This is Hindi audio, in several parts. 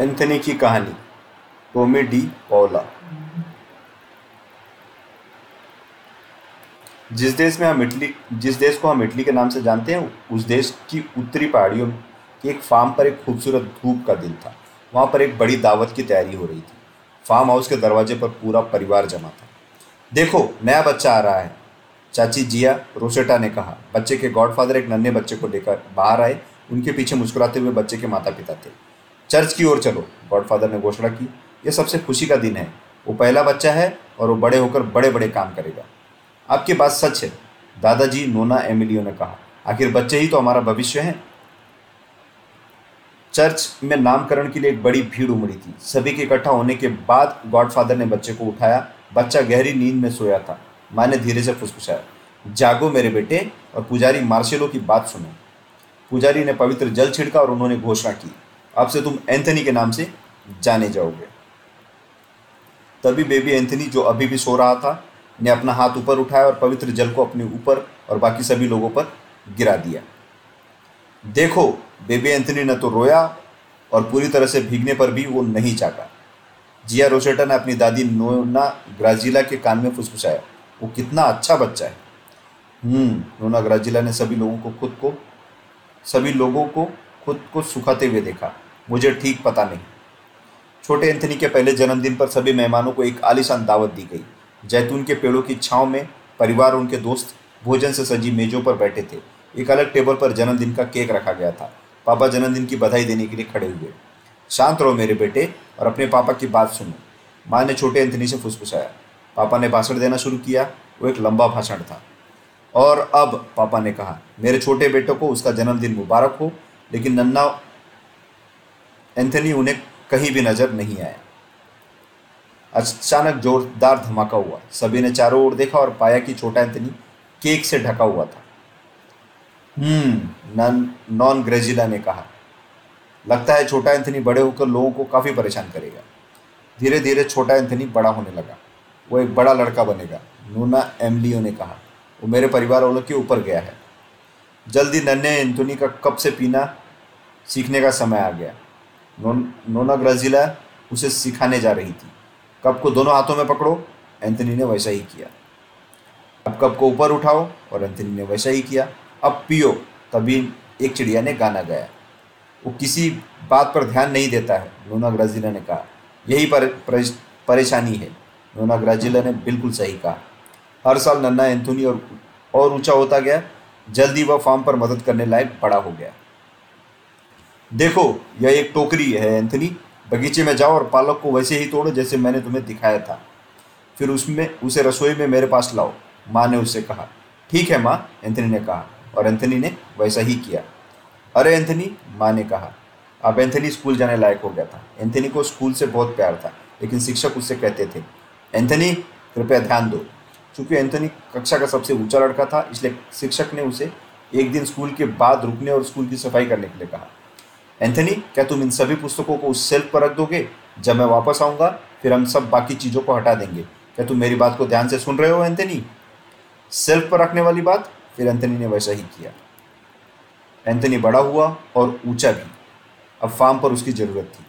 एंथनी की कहानी, टोमी डी पौला। जिस देश में हम इटली, जिस देश को हम इटली के नाम से जानते हैं, उस देश की उत्तरी पहाड़ियों के एक फार्म पर एक खूबसूरत धूप का दिन था। वहाँ पर एक बड़ी दावत की तैयारी हो रही थी। फार्म हाउस के दरवाजे पर पूरा परिवार जमा था। देखो, नया बच्चा आ रहा है। चाची जिया रोसेटा ने कहा, बच्चे के गॉडफादर एक नन्हे बच्चे को लेकर बाहर आए। उनके पीछे मुस्कुराते हुए बच्चे के माता पिता थे। चर्च की ओर चलो। गॉडफादर ने घोषणा की यह सबसे खुशी का दिन है। वो पहला बच्चा है और वो बड़े होकर बड़े बड़े काम करेगा। आपकी बात सच है। दादाजी, नोना, एमिलियो ने कहा, आखिर बच्चे ही तो हमारा भविष्य हैं। चर्च में नामकरण के लिए एक बड़ी भीड़ उमड़ी थी। सभी के इकट्ठा होने के बाद गॉडफादर ने बच्चे को उठाया। बच्चा गहरी नींद में सोया था। माँ ने धीरे से फुसफुसाया, जागो मेरे बेटे और पुजारी मार्शलों की बात सुनो। पुजारी ने पवित्र जल छिड़का और उन्होंने घोषणा की अब से तुम एंथनी के नाम से जाने जाओगे। तभी बेबी एंथनी जो अभी भी सो रहा था, ने अपना हाथ ऊपर उठाया और पवित्र जल को अपने ऊपर और बाकी सभी लोगों पर गिरा दिया। देखो, बेबी एंथनी ने तो रोया और पूरी तरह से भीगने पर भी वो नहीं चाका जिया रोसेटा ने अपनी दादी नोना ग्राजिला के कान में फुसफुसाया, वो कितना अच्छा बच्चा है। हम्म नोना ग्राजिला ने सभी लोगों को खुद को, सभी लोगों को खुद को सुखाते हुए देखा। मुझे ठीक पता नहीं। छोटे एंथनी के पहले जन्मदिन पर सभी मेहमानों को एक आलिशान दावत दी गई। जैतून के पेड़ों की छांव में परिवार और उनके दोस्त भोजन से सजी मेजों पर बैठे थे। एक अलग टेबल पर जन्मदिन का केक रखा गया था। पापा जन्मदिन की बधाई देने के लिए खड़े हुए। शांत रहो मेरे बेटे और अपने पापा की बात सुनो। माँ ने छोटे एंथनी से फुसफुसाया। पापा ने भाषण देना शुरू किया। वो एक लंबा भाषण था। और अब पापा ने कहा, मेरे छोटे बेटे को उसका जन्मदिन मुबारक हो, लेकिन नन्ना एंथनी उन्हें कहीं भी नज़र नहीं आया अचानक जोरदार धमाका हुआ। सभी ने चारों ओर देखा और पाया कि छोटा एंथनी केक से ढका हुआ था। हम्म नॉन ग्रेजिला ने कहा। लगता है छोटा एंथनी बड़े होकर लोगों को काफ़ी परेशान करेगा। धीरे धीरे छोटा एंथनी बड़ा होने लगा। वो एक बड़ा लड़का बनेगा, नूना एमलियो ने कहा। वो मेरे परिवार वालों के ऊपर गया है। जल्दी नन्हे एंथनी का कप से पीना सीखने का समय आ गया। नोन नोना ग्राजिला उसे सिखाने जा रही थी। कप को दोनों हाथों में पकड़ो एंथनी ने वैसा ही किया। अब कप को ऊपर उठाओ और एंथनी ने वैसा ही किया। अब पियो तभी एक चिड़िया ने गाना गाया। वो किसी बात पर ध्यान नहीं देता है नोना ग्राजिला ने कहा। यही पर, परेशानी है नोना ग्राजिला ने बिल्कुल सही कहा। हर साल नन्ना एंथोनी और ऊँचा होता गया। जल्दी वह फार्म पर मदद करने लायक बड़ा हो गया। देखो, यह एक टोकरी है, एंथनी। बगीचे में जाओ और पालक को वैसे ही तोड़ो जैसे मैंने तुम्हें दिखाया था। फिर उसमें, उसे रसोई में मेरे पास लाओ, माँ ने उससे कहा। ठीक है माँ, एंथनी ने कहा, और एंथनी ने वैसा ही किया। अरे एंथनी, माँ ने कहा, अब एंथनी स्कूल जाने लायक हो गया था। एंथनी को स्कूल से बहुत प्यार था, लेकिन शिक्षक उससे कहते थे, एंथनी, कृपया ध्यान दो। चूँकि एंथनी कक्षा का सबसे ऊँचा लड़का था, इसलिए शिक्षक ने उसे एक दिन स्कूल के बाद रुकने और स्कूल की सफ़ाई करने के लिए कहा। एंथनी, क्या तुम इन सभी पुस्तकों को उस सेल्फ पर रख दोगे? जब मैं वापस आऊँगा, फिर हम सब बाकी चीज़ों को हटा देंगे। क्या तुम मेरी बात को ध्यान से सुन रहे हो, एंथनी? सेल्फ पर रखने वाली बात? फिर एंथनी ने वैसा ही किया। एंथनी बड़ा हुआ और ऊँचा भी। अब फार्म पर उसकी ज़रूरत थी।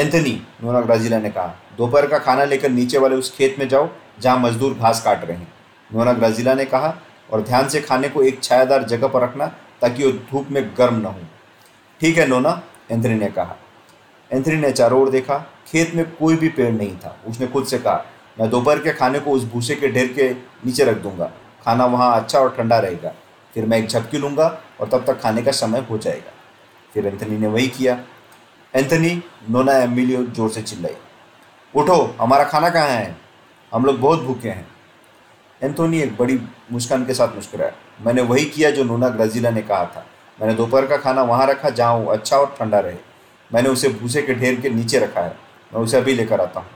एंथनी नोना ग्राजिला ने कहा, दोपहर का खाना लेकर नीचे वाले उस खेत में जाओ, जहाँ मजदूर घास काट रहे हैं। नोना ग्राजिला ने कहा, और ध्यान से खाने को एक छायादार जगह पर रखना, ताकि वो धूप में गर्म न हो। ठीक है नोना, एंथनी ने कहा। एंथनी ने चारों ओर देखा, खेत में कोई भी पेड़ नहीं था। उसने खुद से कहा, मैं दोपहर के खाने को उस भूसे के ढेर के नीचे रख दूँगा। खाना वहाँ अच्छा और ठंडा रहेगा। फिर मैं एक झपकी लूँगा और तब तक खाने का समय हो जाएगा। फिर एंथनी ने वही किया। एंथनी, नोना एमिलियो ज़ोर से चिल्लाई उठो, हमारा खाना कहाँ है? हम लोग बहुत भूखे हैं। एंथोनी एक बड़ी मुस्कान के साथ मुस्कुराया। मैंने वही किया जो नोना ग्राजीला ने कहा था। मैंने दोपहर का खाना वहाँ रखा जहाँ वो अच्छा और ठंडा रहे। मैंने उसे भूसे के ढेर के नीचे रखा है। मैं उसे अभी लेकर आता हूँ।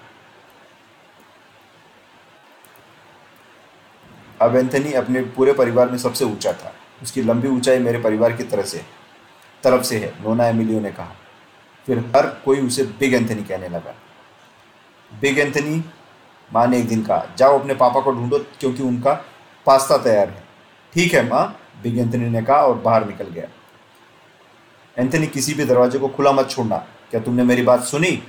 अब एंथनी अपने पूरे परिवार में सबसे ऊँचा था। उसकी लंबी ऊंचाई मेरे परिवार की तरह से, तरफ़ से है, नोना एमिलियो ने कहा। फिर हर कोई उसे बिग एंथनी कहने लगा। बिग एंथनी, माँ ने एक दिन कहा, जाओ अपने पापा को ढूंढो क्योंकि उनका पास्ता तैयार है। ठीक है, माँ। बिग एंथनी ने कहा और बाहर निकल गया। एंथनी किसी भी दरवाजे को खुला मत छोड़ना। क्या तुमने मेरी बात सुनी?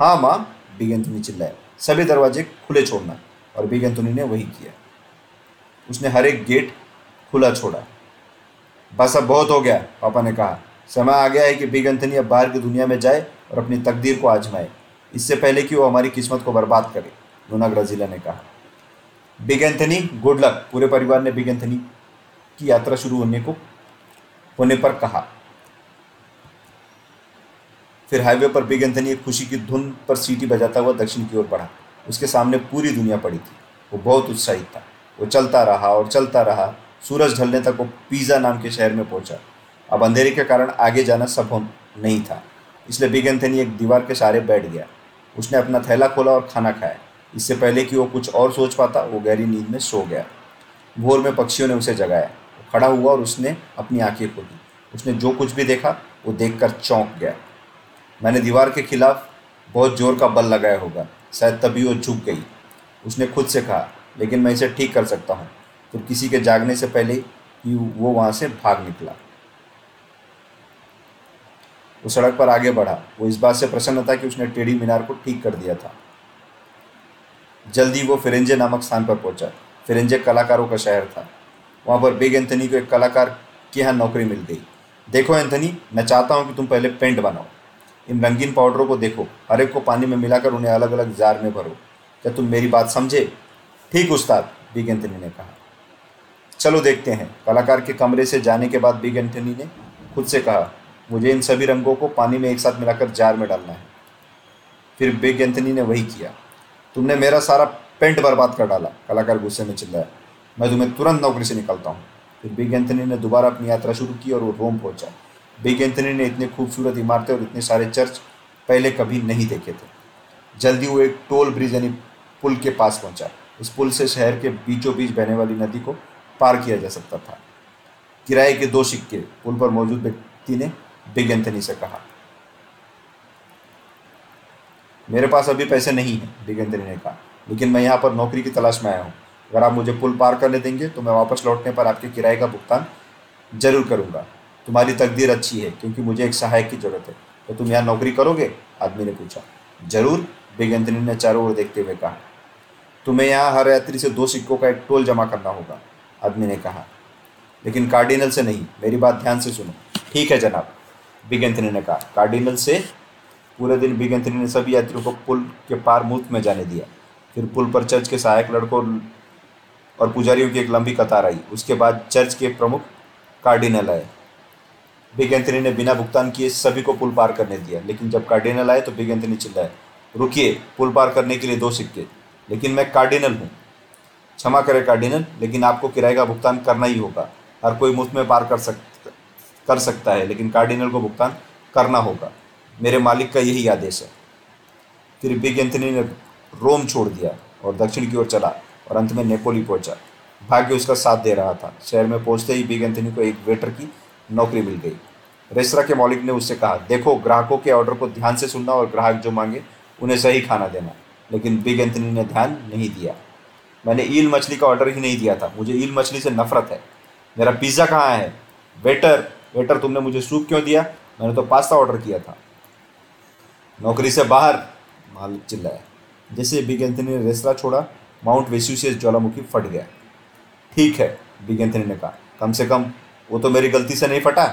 हाँ माँ, बिग एंथनी चिल्लाया। सभी दरवाजे खुले छोड़ना। और बिग एंथनी ने वही किया। उसने हर एक गेट खुला छोड़ा। बस अब बहुत हो गया, पापा ने कहा। समय आ गया है कि बिग एंथनी अब बाहर की दुनिया में जाए और अपनी तकदीर को आजमाए। इससे पहले कि वो हमारी किस्मत को बर्बाद करे नोना ग्रजीला ने कहा। बिग एंथनी गुड लक पूरे परिवार ने बिग एंथनी की यात्रा शुरू होने को, होने पर कहा। फिर हाईवे पर बिग एंथनी एक खुशी की धुन पर सीटी बजाता हुआ दक्षिण की ओर बढ़ा। उसके सामने पूरी दुनिया पड़ी थी। वो बहुत उत्साहित था। वो चलता रहा और चलता रहा। सूरज ढलने तक वो पिज़्ज़ा नाम के शहर में पहुँचा। अब अंधेरे के कारण आगे जाना संभव नहीं था। इसलिए बिग एंथनी एक दीवार के सहारे बैठ गया। उसने अपना थैला खोला और खाना खाया। इससे पहले कि वो कुछ और सोच पाता, वो गहरी नींद में सो गया। भोर में पक्षियों ने उसे जगाया। खड़ा हुआ और उसने अपनी आँखें खोली। उसने जो कुछ भी देखा, वो देखकर चौंक गया। मैंने दीवार के खिलाफ बहुत ज़ोर का बल लगाया होगा। शायद तभी वो झुक गई। उसने खुद से कहा, लेकिन मैं इसे ठीक कर सकता हूँ। फिर किसी के जागने से पहले ही वो वहाँ से भाग निकला। वो सड़क पर आगे बढ़ा। वो इस बात से प्रसन्न था कि उसने टेढ़ी मीनार को ठीक कर दिया था। जल्दी वो फिरेंजे नामक स्थान पर पहुँचा। फिरेंजे कलाकारों का शहर था। वहाँ पर बिग एंथनी को एक कलाकार के यहाँ नौकरी मिल गई। देखो एंथनी, मैं चाहता हूँ कि तुम पहले पेंट बनाओ। इन रंगीन पाउडरों को देखो, हर एक को पानी में मिलाकर उन्हें अलग अलग जार में भरो। क्या तुम मेरी बात समझे? ठीक उस्ताद, बिग एंथनी ने कहा। चलो देखते हैं, कलाकार के कमरे से जाने के बाद बिग एंथनी ने खुद से कहा, मुझे इन सभी रंगों को पानी में एक साथ मिलाकर जार में डालना है। फिर बिग एंथनी ने वही किया। तुमने मेरा सारा पेंट बर्बाद कर डाला, कलाकार गुस्से में चिल्लाया। मैं तुम्हें तुरंत नौकरी से निकलता हूँ। फिर बिग एंथनी ने दोबारा अपनी यात्रा शुरू की और वो रोम पहुँचा। बिग एंथनी ने इतने खूबसूरत इमारतें और इतने सारे चर्च पहले कभी नहीं देखे थे। जल्दी वो एक टोल ब्रिज यानी पुल के पास पहुँचा। उस पुल से शहर के बीचों बीच बहने वाली नदी को पार किया जा सकता था। किराए के दो सिक्के, पुल पर मौजूद व्यक्ति ने बिग एंथनी से कहा। मेरे पास अभी पैसे नहीं हैं, बिग एंथनी ने कहा। लेकिन मैं यहाँ पर नौकरी की तलाश में आया हूँ। अगर आप मुझे पुल पार करने देंगे तो मैं वापस लौटने पर आपके किराए का भुगतान ज़रूर करूँगा। तुम्हारी तकदीर अच्छी है, क्योंकि मुझे एक सहायक की ज़रूरत है। तो तुम यहाँ नौकरी करोगे? आदमी ने पूछा। ज़रूर बिग ने चारों ओर देखते हुए कहा। तुम्हें यहाँ हर यात्री से दो सिक्कों का एक टोल जमा करना होगा, आदमी ने कहा। लेकिन कार्डिनल से नहीं, मेरी बात ध्यान से सुनो। ठीक है जनाब बिग एंथनी ने कहा। कार्डिनल से पूरे दिन बिग एंथनी ने सभी यात्रियों को पुल के पार मुफ़्त में जाने दिया। फिर पुल पर चर्च के सहायक लड़कों और पुजारियों की एक लंबी कतार आई। उसके बाद चर्च के प्रमुख कार्डिनल आए। बिग एंथनी ने बिना भुगतान किए सभी को पुल पार करने दिया। लेकिन जब कार्डिनल आए तो बिग एंथनी चिल्लाए रुकिए, पुल पार करने के लिए दो सिक्के, लेकिन मैं कार्डिनल हूँ। क्षमा करें कार्डिनल, लेकिन आपको किराए का भुगतान करना ही होगा। हर कोई मुफ़्त में पार कर सक, कर सकता है, लेकिन कार्डिनल को भुगतान करना होगा। मेरे मालिक का यही आदेश है। फिर बिग एंथनी ने रोम छोड़ दिया और दक्षिण की ओर चला। और अंत में नेपोली पहुँचा। भाग्य उसका साथ दे रहा था। शहर में पहुँचते ही बिग एंथनी को एक वेटर की नौकरी मिल गई। रेस्तरा के मालिक ने उससे कहा, देखो, ग्राहकों के ऑर्डर को ध्यान से सुनना और ग्राहक जो मांगे, उन्हें सही खाना देना। लेकिन बिग एंथनी ने ध्यान नहीं दिया। मैंने ईल मछली का ऑर्डर ही नहीं दिया था। मुझे ईल मछली से नफरत है। मेरा पिज़्ज़ा कहाँ है? वेटर वेटर तुमने मुझे सूप क्यों दिया? मैंने तो पास्ता ऑर्डर किया था। नौकरी से बाहर, मालिक चिल्लाया। जैसे बिग एंथनी ने रेस्तरा छोड़ा माउंट वेस्यूसियस ज्वालामुखी फट गया। ठीक है बिग ने कहा, कम से कम वो तो मेरी गलती से नहीं फटा।